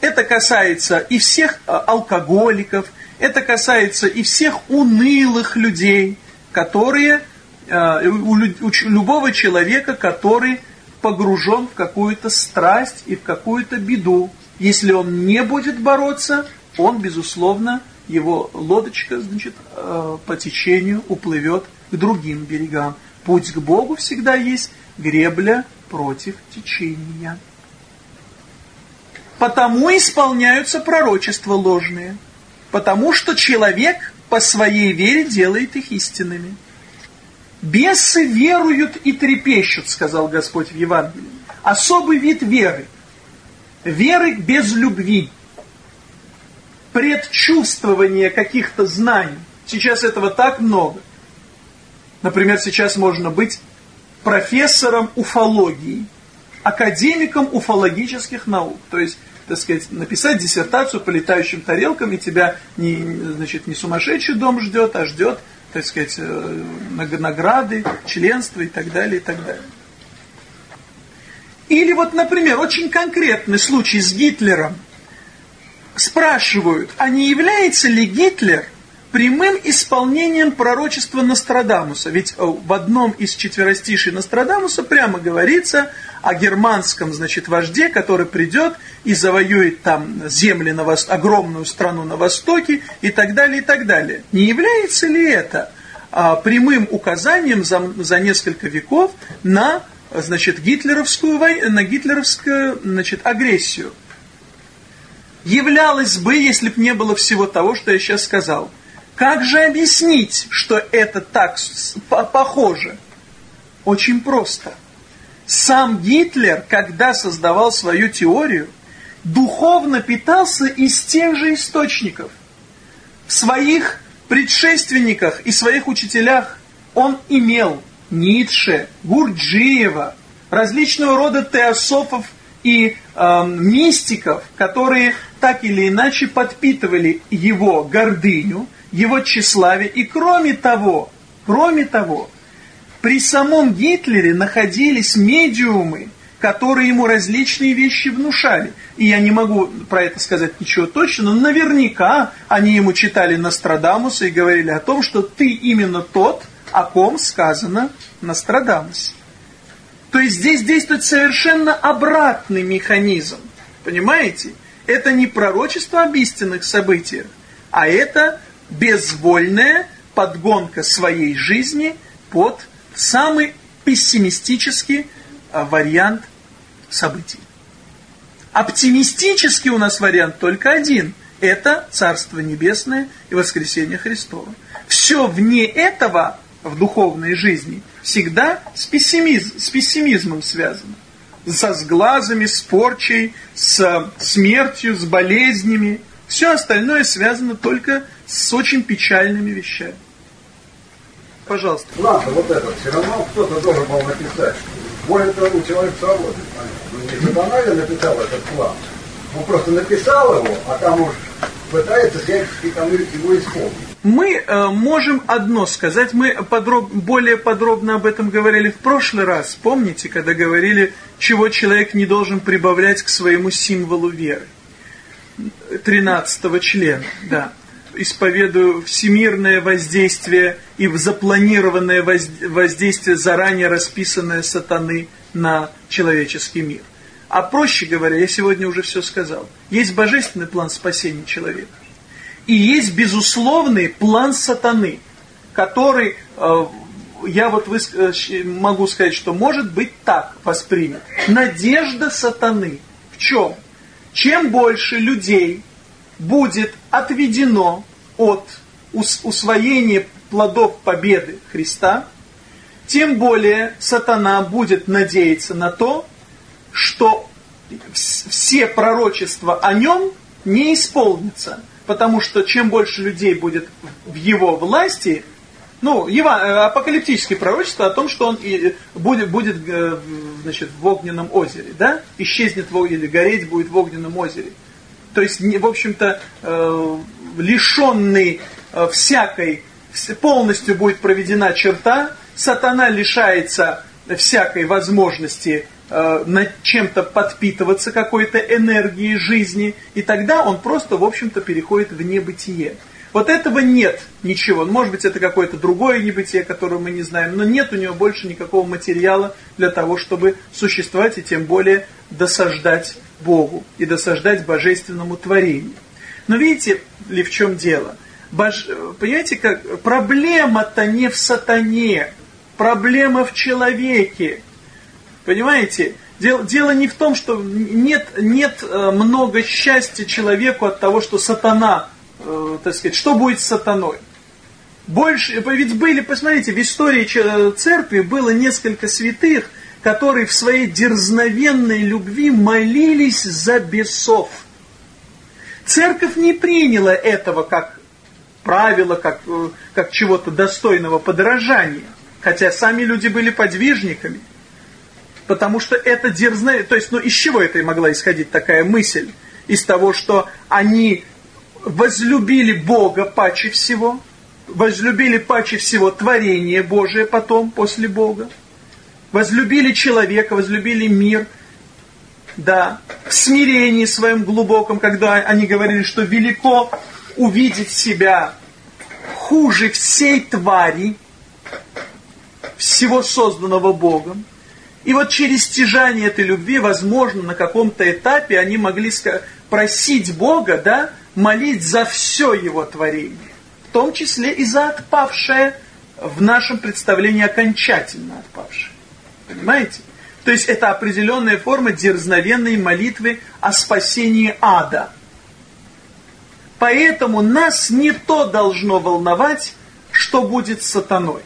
Это касается и всех а, алкоголиков, это касается и всех унылых людей, которые, у любого человека, который погружен в какую-то страсть и в какую-то беду. Если он не будет бороться, он, безусловно, его лодочка, значит, э, по течению уплывет к другим берегам. Путь к Богу всегда есть гребля против течения. Потому исполняются пророчества ложные. Потому что человек по своей вере делает их истинными. Бесы веруют и трепещут, сказал Господь в Евангелии. Особый вид веры – веры без любви, предчувствование каких-то знаний. Сейчас этого так много. Например, сейчас можно быть профессором уфологии, академиком уфологических наук. То есть, так сказать, написать диссертацию по летающим тарелкам, и тебя не, значит, не сумасшедший дом ждет, а ждет, так сказать, э, награды, членство и так далее, и так далее. Или вот, например, очень конкретный случай с Гитлером. Спрашивают, а не является ли Гитлер прямым исполнением пророчества Нострадамуса? Ведь э, в одном из четверостишей Нострадамуса прямо говорится о германском, значит, вожде, который придет и завоюет там земли на вос... огромную страну на востоке и так далее, и так далее. Не является ли это а, прямым указанием за, за несколько веков на значит, гитлеровскую войну, на гитлеровскую значит, агрессию. Являлось бы, если бы не было всего того, что я сейчас сказал. Как же объяснить, что это так похоже? Очень просто. Сам Гитлер, когда создавал свою теорию, духовно питался из тех же источников. В своих предшественниках и своих учителях он имел Ницше, Гурджиева, различного рода теософов и э, мистиков, которые так или иначе подпитывали его гордыню, его тщеславие. И кроме того, кроме того, при самом Гитлере находились медиумы, которые ему различные вещи внушали. И я не могу про это сказать ничего точно, но наверняка они ему читали Нострадамуса и говорили о том, что ты именно тот, о ком сказано Нострадамус. То есть здесь действует совершенно обратный механизм. Понимаете? Это не пророчество об истинных событиях, а это безвольная подгонка своей жизни под самый пессимистический а, вариант событий. Оптимистический у нас вариант только один. Это Царство Небесное и Воскресение Христово. Все вне этого в духовной жизни всегда с, пессимизм, с пессимизмом связано. Со сглазами, с порчей, с смертью, с болезнями. Все остальное связано только с очень печальными вещами. Пожалуйста. Ладно, вот это, все равно кто-то должен был написать. Более того, человек свободен. Ну, не сатана написал этот план. Он просто написал его, а там уж пытается всячески там его исполнить. Мы э, можем одно сказать, мы подроб, более подробно об этом говорили в прошлый раз, помните, когда говорили, чего человек не должен прибавлять к своему символу веры. 13 члена, да исповедую всемирное воздействие и запланированное воздействие, заранее расписанное сатаны на человеческий мир. А проще говоря, я сегодня уже все сказал, есть божественный план спасения человека. И есть безусловный план сатаны, который, э, я вот э, могу сказать, что может быть так воспринят. Надежда сатаны в чем? Чем больше людей будет отведено от усвоения плодов победы Христа, тем более сатана будет надеяться на то, что все пророчества о нем не исполнятся. Потому что чем больше людей будет в его власти, ну, его, э, апокалиптические пророчества о том, что он и будет, будет э, значит, в огненном озере, да? Исчезнет в, или гореть будет в огненном озере то есть, в общем-то, э, лишенный э, всякой, полностью будет проведена черта, сатана лишается всякой возможности э, чем-то подпитываться какой-то энергией жизни, и тогда он просто, в общем-то, переходит в небытие. Вот этого нет ничего. Может быть, это какое-то другое небытие, которое мы не знаем, но нет у него больше никакого материала для того, чтобы существовать и тем более досаждать Богу и досаждать божественному творению. Но видите ли в чем дело? Бож... Понимаете, как проблема-то не в сатане, проблема в человеке. Понимаете? Дело, дело не в том, что нет, нет э, много счастья человеку от того, что сатана, э, так сказать, что будет с сатаной. Больше, ведь были, посмотрите, в истории церкви было несколько святых, которые в своей дерзновенной любви молились за бесов. Церковь не приняла этого как правила, как, э, как чего-то достойного подражания. Хотя сами люди были подвижниками. Потому что это дерзновение... То есть, ну из чего это могла исходить такая мысль? Из того, что они возлюбили Бога паче всего, возлюбили паче всего творение Божие потом, после Бога, возлюбили человека, возлюбили мир, да, в смирении своем глубоком, когда они говорили, что велико увидеть себя хуже всей твари, всего созданного Богом. И вот через стяжание этой любви, возможно, на каком-то этапе они могли просить Бога, да, молить за все Его творение, в том числе и за отпавшее в нашем представлении окончательно отпавшее. Понимаете? То есть это определенная форма дерзновенной молитвы о спасении ада. Поэтому нас не то должно волновать, что будет с сатаной.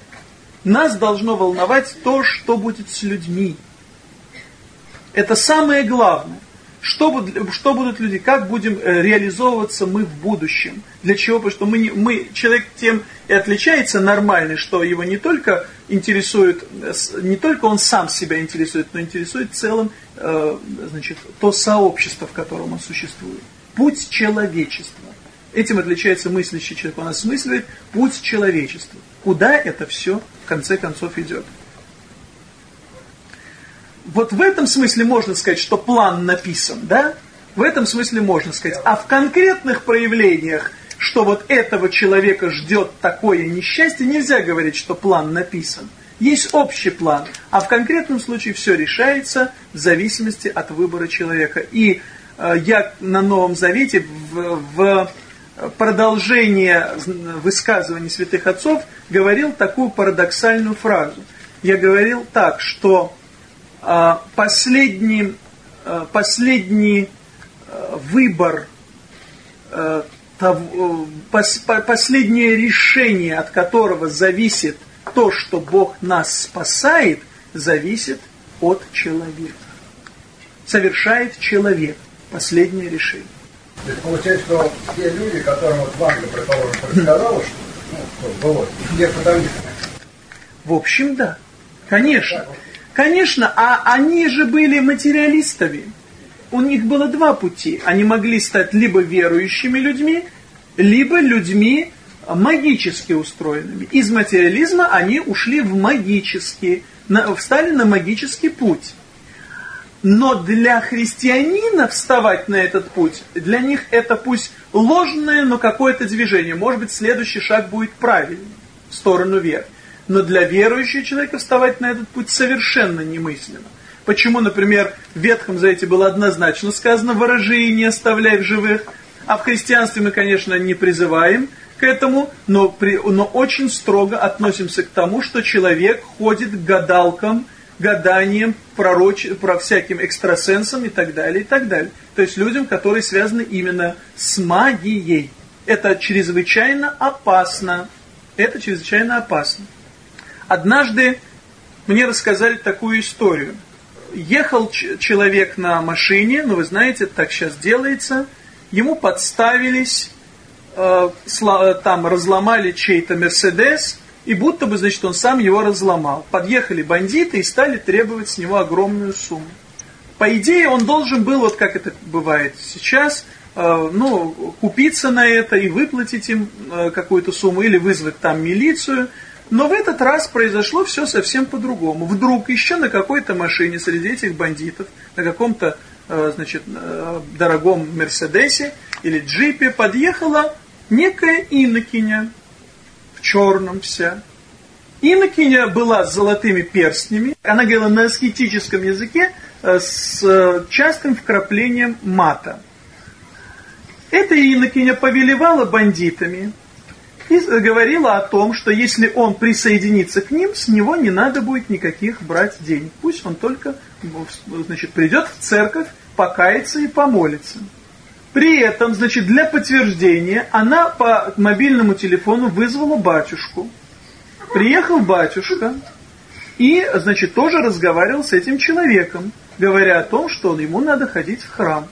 Нас должно волновать то, что будет с людьми. Это самое главное. Что, что будут люди, как будем э, реализовываться мы в будущем. Для чего? Потому что мы, мы, человек тем и отличается нормальный, что его не только интересует, э, не только он сам себя интересует, но интересует в целом э, значит, то сообщество, в котором он существует. Путь человечества. Этим отличается мыслящий человек. Он осмысливает путь человечества. Куда это все в конце концов идет. вот в этом смысле можно сказать, что план написан, да? В этом смысле можно сказать. А в конкретных проявлениях, что вот этого человека ждет такое несчастье, нельзя говорить, что план написан. Есть общий план, а в конкретном случае все решается в зависимости от выбора человека. И э, я на Новом Завете в, в продолжение высказываний святых отцов говорил такую парадоксальную фразу. Я говорил так, что э, последний, э, последний э, выбор, последнее решение, от которого зависит то, что Бог нас спасает, зависит от человека. Совершает человек последнее решение. То есть получается, что те люди, которым вот Ванга, предположим, рассказала, что ну, было, те фаталисты. В общем, да. Конечно. Конечно, а они же были материалистами. У них было два пути. Они могли стать либо верующими людьми, либо людьми магически устроенными. Из материализма они ушли в магический, встали на магический путь. Но для христианина вставать на этот путь, для них это пусть ложное, но какое-то движение. Может быть, следующий шаг будет правильным, в сторону веры. Но для верующего человека вставать на этот путь совершенно немыслимо. Почему, например, в Ветхом Завете было однозначно сказано «ворожи и не оставляй в живых», а в христианстве мы, конечно, не призываем к этому, но, при, но очень строго относимся к тому, что человек ходит к гадалкам, гаданием, пророч... про всяким экстрасенсам и так далее, и так далее. То есть людям, которые связаны именно с магией. Это чрезвычайно опасно. Это чрезвычайно опасно. Однажды мне рассказали такую историю. Ехал человек на машине, ну вы знаете, так сейчас делается. Ему подставились, э, там разломали чей-то Мерседес, и будто бы, значит, он сам его разломал. Подъехали бандиты и стали требовать с него огромную сумму. По идее, он должен был, вот как это бывает сейчас, э, ну, купиться на это и выплатить им э, какую-то сумму, или вызвать там милицию. Но в этот раз произошло все совсем по-другому. Вдруг еще на какой-то машине среди этих бандитов, на каком-то, э, значит, дорогом Мерседесе или джипе подъехала некая инокиня, черном вся. Инокиня была с золотыми перстнями. Она говорила на аскетическом языке э, с э, частым вкраплением мата. Эта инокиня повелевала бандитами и говорила о том, что если он присоединится к ним, с него не надо будет никаких брать денег. Пусть он только значит, придет в церковь, покается и помолится. При этом, значит, для подтверждения она по мобильному телефону вызвала батюшку. Приехал батюшка и, значит, тоже разговаривал с этим человеком, говоря о том, что ему надо ходить в храм.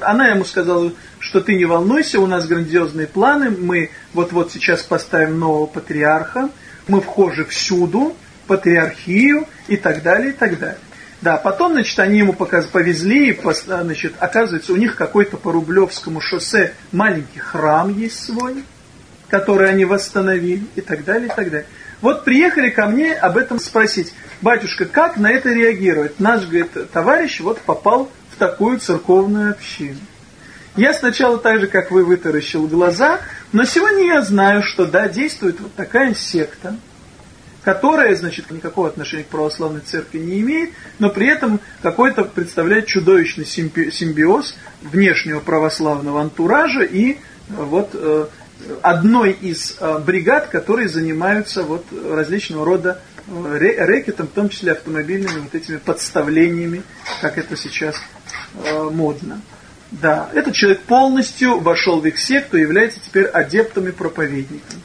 Она ему сказала, что ты не волнуйся, у нас грандиозные планы, мы вот-вот сейчас поставим нового патриарха, мы вхожи всюду, патриархию и так далее, и так далее. Да, потом, значит, они ему показ, повезли, и, значит, оказывается, у них какой-то по Рублевскому шоссе маленький храм есть свой, который они восстановили, и так далее, и так далее. Вот приехали ко мне об этом спросить. Батюшка, как на это реагировать? Наш, говорит, товарищ вот попал в такую церковную общину. Я сначала так же, как вы, вытаращил глаза, но сегодня я знаю, что да, действует вот такая секта, которая, значит, никакого отношения к православной церкви не имеет, но при этом какой-то представляет чудовищный симбиоз внешнего православного антуража и э, вот э, одной из э, бригад, которые занимаются вот различного рода рэкетом, в том числе автомобильными вот этими подставлениями, как это сейчас модно. Да, этот человек полностью вошел в их секту и является теперь адептом и проповедником.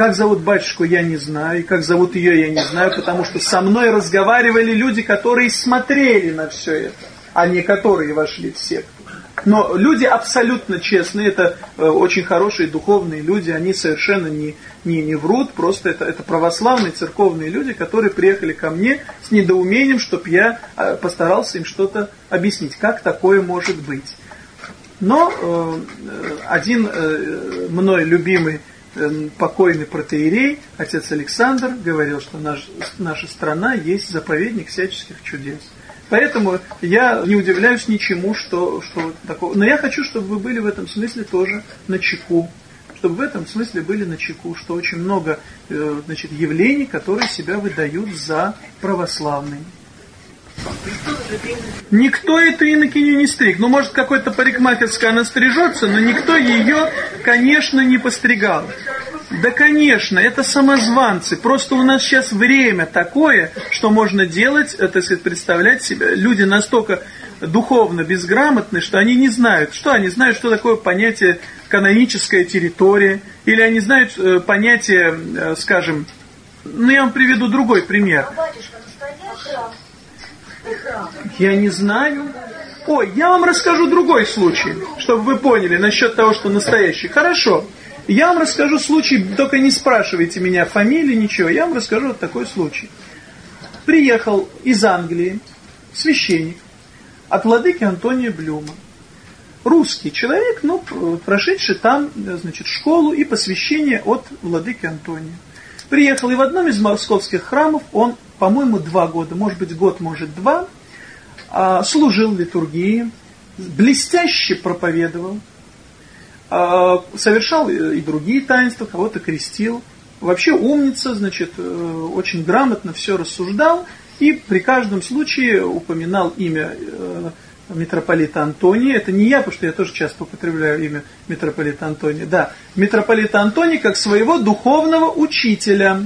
Как зовут батюшку, я не знаю, и как зовут ее, я не знаю, потому что со мной разговаривали люди, которые смотрели на все это, а не которые вошли в секту. Но люди абсолютно честные, это э, очень хорошие духовные люди, они совершенно не, не, не врут, просто это, это православные церковные люди, которые приехали ко мне с недоумением, чтобы я э, постарался им что-то объяснить, как такое может быть. Но э, один э, мной любимый покойный протеерей, отец Александр, говорил, что наш, наша страна есть заповедник всяческих чудес. Поэтому я не удивляюсь ничему, что, что такого. Но я хочу, чтобы вы были в этом смысле тоже на чеку. Чтобы в этом смысле были на чеку, что очень много э, значит, явлений, которые себя выдают за православные. Никто эту инокиню не стриг. Ну, может, какой-то парикмахерская она стрижется, но никто ее, конечно, не постригал. Да, конечно, это самозванцы. Просто у нас сейчас время такое, что можно делать, это сказать, представлять себя. Люди настолько духовно безграмотны, что они не знают, что они знают, что такое понятие каноническая территория, или они знают э, понятие, э, скажем, ну я вам приведу другой пример. А батюшка, я не знаю. Ой, я вам расскажу другой случай, чтобы вы поняли насчет того, что настоящий. Хорошо. Я вам расскажу случай, только не спрашивайте меня фамилии, ничего. Я вам расскажу вот такой случай. Приехал из Англии священник от владыки Антония Блюма. Русский человек, но прошедший там, значит, школу и посвящение от владыки Антония. Приехал и в одном из московских храмов он по-моему, два года, может быть, год, может, два, а, служил литургии, блестяще проповедовал, а, совершал и другие таинства, кого-то крестил. Вообще умница, значит, э, очень грамотно все рассуждал и при каждом случае упоминал имя митрополита Антония. Это не я, потому что я тоже часто употребляю имя митрополита Антония. Да, митрополита Антония как своего духовного учителя.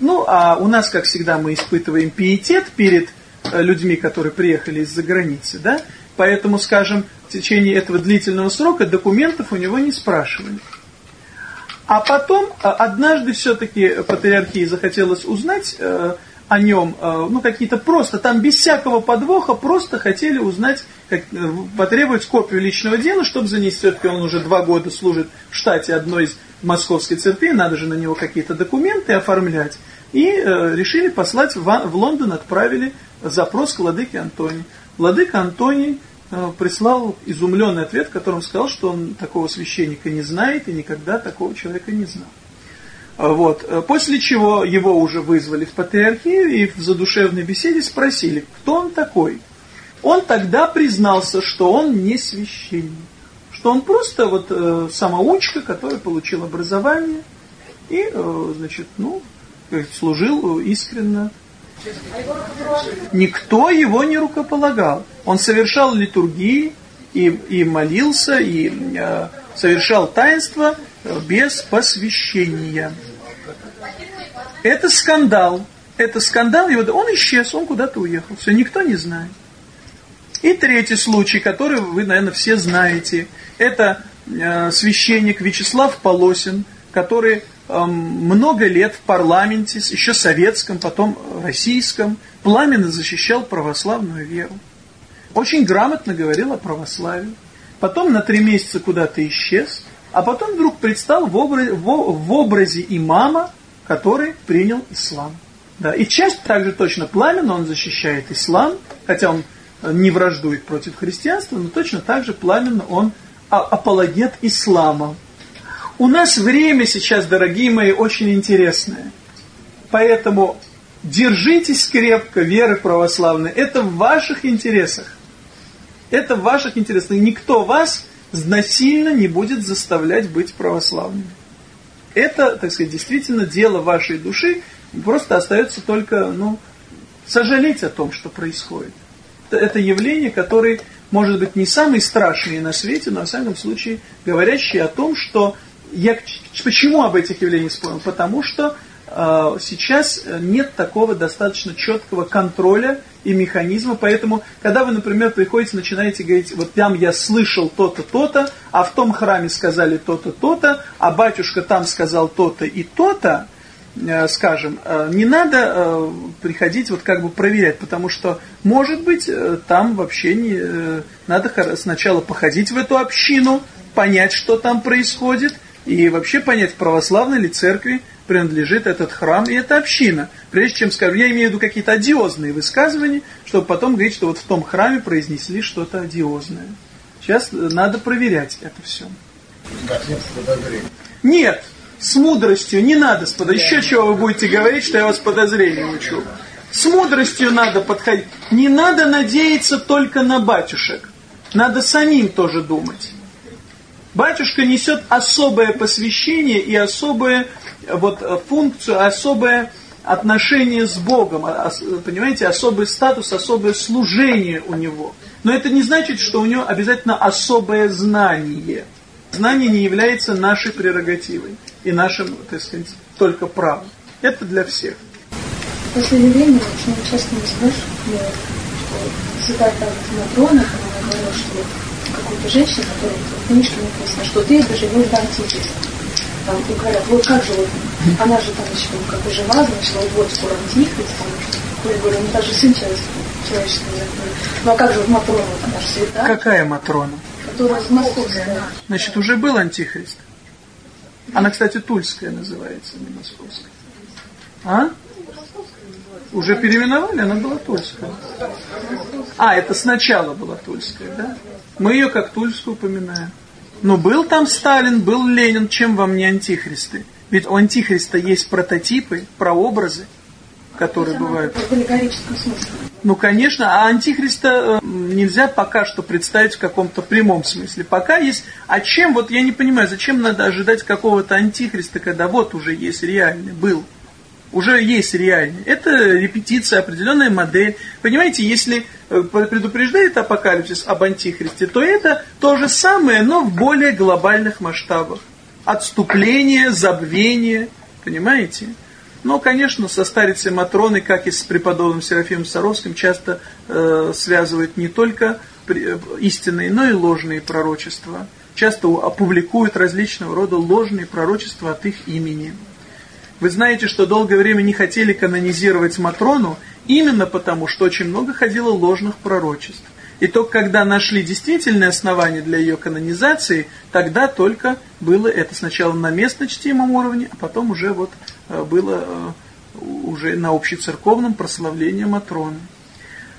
Ну, а у нас, как всегда, мы испытываем пиетет перед э, людьми, которые приехали из-за границы, да? Поэтому, скажем, в течение этого длительного срока документов у него не спрашивали. А потом, э, однажды все-таки патриархии захотелось узнать э, о нем, э, ну, какие-то просто, там без всякого подвоха, просто хотели узнать, как, э, потребовать копию личного дела, чтобы занести, все-таки он уже два года служит в штате одной из московской церкви, надо же на него какие-то документы оформлять. И э, решили послать в, в Лондон, отправили запрос к владыке Антонии. Владыка Антоний э, прислал изумленный ответ, в котором сказал, что он такого священника не знает и никогда такого человека не знал. Вот. Э, после чего его уже вызвали в патриархию и в задушевной беседе спросили, кто он такой. Он тогда признался, что он не священник, что он просто вот э, самоучка, который получил образование и, э, значит, ну, служил искренно. Никто его не рукополагал. Он совершал литургии и, и молился, и э, совершал таинство без посвящения. Это скандал. Это скандал, и вот он исчез, он куда-то уехал. Все, никто не знает. И третий случай, который вы, наверное, все знаете. Это э, священник Вячеслав Полосин, который много лет в парламенте, еще советском, потом российском, пламенно защищал православную веру. Очень грамотно говорил о православии. Потом на три месяца куда-то исчез, а потом вдруг предстал в образе, в, в образе имама, который принял ислам. Да, и часть также точно пламенно он защищает ислам, хотя он не враждует против христианства, но точно так же пламенно он а, апологет ислама. У нас время сейчас, дорогие мои, очень интересное. Поэтому держитесь крепко веры православной. Это в ваших интересах. Это в ваших интересах. Никто вас насильно не будет заставлять быть православным. Это, так сказать, действительно дело вашей души. Просто остается только, ну, сожалеть о том, что происходит. Это явление, которое, может быть, не самый страшный на свете, но, во всяком случае, говорящий о том, что я почему об этих явлениях вспомнил? Потому что сейчас нет такого достаточно четкого контроля и механизма, поэтому, когда вы, например, приходите, начинаете говорить, вот там я слышал то-то, то-то, а в том храме сказали то-то, то-то, а батюшка там сказал то-то и то-то, э, скажем, э, не надо э, приходить вот как бы проверять, потому что, может быть, э, там вообще не... Э, надо сначала походить в эту общину, понять, что там происходит, и вообще понять, православной ли церкви принадлежит этот храм и эта община. Прежде чем скажу, я имею в виду какие-то одиозные высказывания, чтобы потом говорить, что вот в том храме произнесли что-то одиозное. Сейчас надо проверять это все. Нет, с мудростью не надо, с под... еще чего вы будете говорить, что я вас подозрение учу. С мудростью надо подходить. Не надо надеяться только на батюшек. Надо самим тоже думать. Батюшка несет особое посвящение и особую вот, функцию, особое отношение с Богом, а, понимаете, особый статус, особое служение у него. Но это не значит, что у него обязательно особое знание. Знание не является нашей прерогативой и нашим, так сказать, только правом. Это для всех. Последнее время очень часто не спрашивают, что цитата Матрона, когда говорила, что какую-то женщину, которая в книжке написано, что ты доживешь до антихриста. Там, и говорят, вот как же вот, она же там еще как бы жива, значит, вот вот скоро антихрист, там, я говорю, ну даже сын человеческий, человеческий Ну а как же вот Матрона, она же святая. Какая Матрона? Которая московская. Значит, уже был антихрист. Она, кстати, Тульская называется, не Московская. А? Уже переименовали, она была Тульская. А, это сначала была Тульская, да? Мы ее как Тульскую упоминаем. Но был там Сталин, был Ленин, чем вам не антихристы? Ведь у антихриста есть прототипы, прообразы, которые бывают. Ну, конечно, а антихриста э, нельзя пока что представить в каком-то прямом смысле. Пока есть... А чем, вот я не понимаю, зачем надо ожидать какого-то антихриста, когда вот уже есть реальный, был уже есть реальный. Это репетиция, определенная модель. Понимаете, если э, предупреждает апокалипсис об антихристе, то это то же самое, но в более глобальных масштабах. Отступление, забвение, понимаете? Но, конечно, со старицей Матроны, как и с преподобным Серафимом Саровским, часто э, связывают не только э, истинные, но и ложные пророчества. Часто опубликуют различного рода ложные пророчества от их имени. Вы знаете, что долгое время не хотели канонизировать Матрону, именно потому, что очень много ходило ложных пророчеств. И только когда нашли действительное основание для ее канонизации, тогда только было это сначала на местно чтимом уровне, а потом уже вот э, было э, уже на общецерковном прославлении Матроны.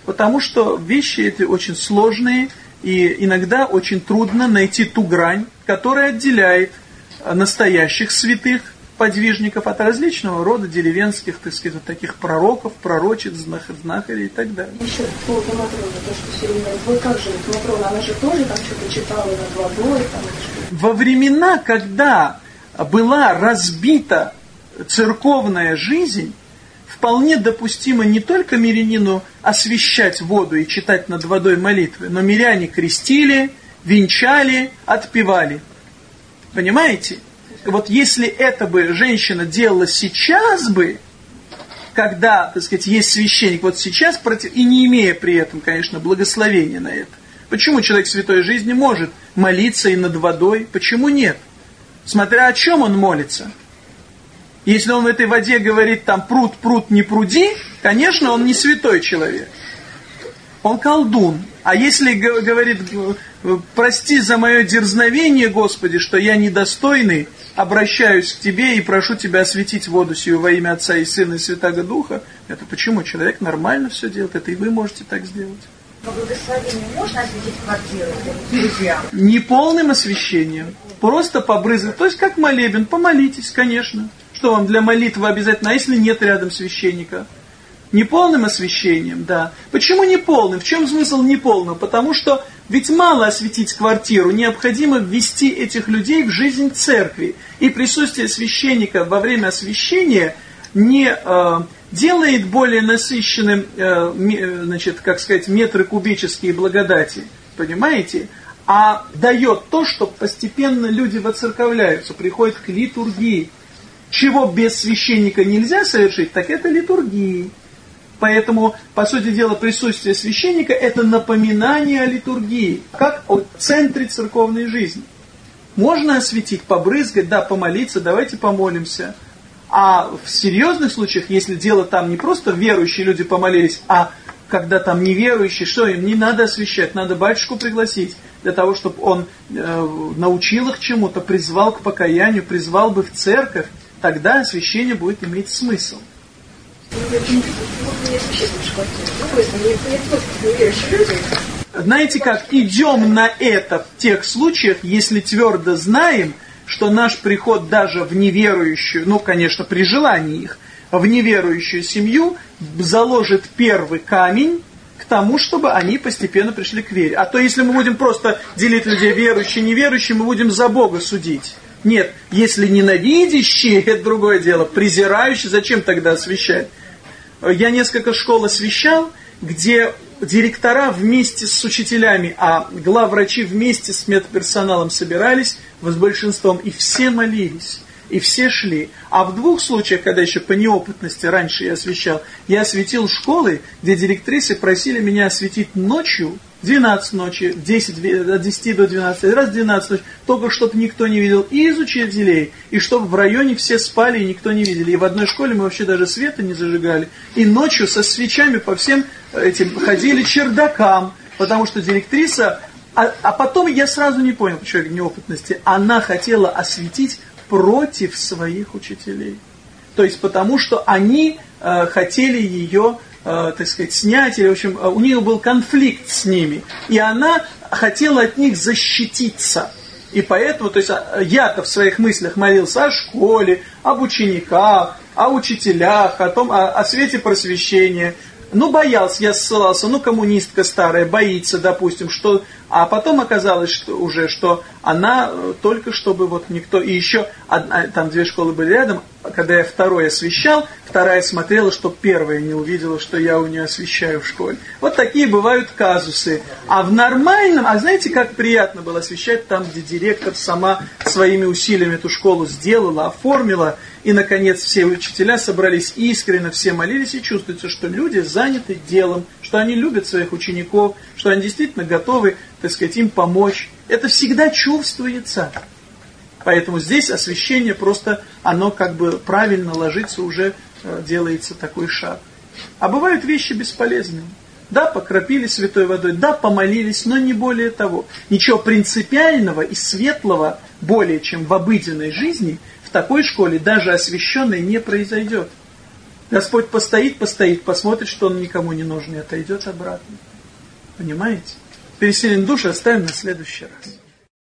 Потому что вещи эти очень сложные, и иногда очень трудно найти ту грань, которая отделяет настоящих святых подвижников от различного рода деревенских, так сказать, вот таких пророков, пророчиц, знахарей и так далее. Еще по Матроны, то, что все время, вот как же Матрона, она же тоже там что-то читала над водой, там, Во времена, когда была разбита церковная жизнь, вполне допустимо не только мирянину освещать воду и читать над водой молитвы, но миряне крестили, венчали, отпевали. Понимаете? Вот если это бы женщина делала сейчас бы, когда, так сказать, есть священник, вот сейчас, против, и не имея при этом, конечно, благословения на это. Почему человек святой жизни может молиться и над водой? Почему нет? Смотря о чем он молится. Если он в этой воде говорит там пруд, пруд, не пруди, конечно, он не святой человек. Он колдун. А если говорит, прости за мое дерзновение, Господи, что я недостойный, обращаюсь к Тебе и прошу Тебя осветить воду сию во имя Отца и Сына и Святаго Духа, это почему? Человек нормально все делает, это и вы можете так сделать. По благословению можно осветить квартиру друзьям? Не полным освещением, просто побрызгать. То есть как молебен, помолитесь, конечно. Что вам для молитвы обязательно, а если нет рядом священника? Неполным освещением, да. Почему неполным? В чем смысл неполным? Потому что ведь мало осветить квартиру, необходимо ввести этих людей в жизнь церкви. И присутствие священника во время освящения не э, делает более насыщенным, э, э, значит, как сказать, метры кубические благодати, понимаете? А дает то, что постепенно люди воцерковляются, приходят к литургии. Чего без священника нельзя совершить, так это литургии. Поэтому, по сути дела, присутствие священника – это напоминание о литургии, как о центре церковной жизни. Можно осветить, побрызгать, да, помолиться, давайте помолимся. А в серьезных случаях, если дело там не просто верующие люди помолились, а когда там неверующие, что им не надо освещать, надо батюшку пригласить, для того, чтобы он э, научил их чему-то, призвал к покаянию, призвал бы в церковь, тогда освящение будет иметь смысл. Знаете как, идем на это в тех случаях, если твердо знаем, что наш приход даже в неверующую, ну, конечно, при желании их, в неверующую семью заложит первый камень к тому, чтобы они постепенно пришли к вере. А то если мы будем просто делить людей верующие неверующие, мы будем за Бога судить. Нет, если ненавидящие, это другое дело. Презирающие, зачем тогда освещать? Я несколько школ освещал, где директора вместе с учителями, а главврачи вместе с медперсоналом собирались с большинством, и все молились и все шли. А в двух случаях, когда еще по неопытности раньше я освещал, я осветил школы, где директрисы просили меня осветить ночью, 12 ночи, 10, от 10 до 12, раз 12 ночи, только чтобы никто не видел и из учителей, и чтобы в районе все спали и никто не видели. И в одной школе мы вообще даже света не зажигали. И ночью со свечами по всем этим ходили чердакам, потому что директриса... А, а потом я сразу не понял, почему неопытности. Она хотела осветить против своих учителей. То есть потому, что они э, хотели ее, так сказать, снять, или, в общем, э, у нее был конфликт с ними. И она хотела от них защититься. И поэтому, то есть а, я-то в своих мыслях молился о школе, об учениках, о учителях, о том, о, о свете просвещения, ну, боялся, я ссылался, ну, коммунистка старая, боится, допустим, что... А потом оказалось что, уже, что она э, только чтобы вот никто... И еще одна, там две школы были рядом, когда я второй освещал, вторая смотрела, что первая не увидела, что я у нее освещаю в школе. Вот такие бывают казусы. А в нормальном... А знаете, как приятно было освещать там, где директор сама своими усилиями эту школу сделала, оформила, и, наконец, все учителя собрались искренне, все молились, и чувствуется, что люди заняты делом, что они любят своих учеников, что они действительно готовы, так сказать, им помочь. Это всегда чувствуется. Поэтому здесь освещение просто, оно как бы правильно ложится, уже э, делается такой шаг. А бывают вещи бесполезные. Да, покропили святой водой, да, помолились, но не более того. Ничего принципиального и светлого, более чем в обыденной жизни – такой школе даже освященной не произойдет. Господь постоит, постоит, посмотрит, что он никому не нужен и отойдет обратно. Понимаете? Переселен души оставим на следующий раз.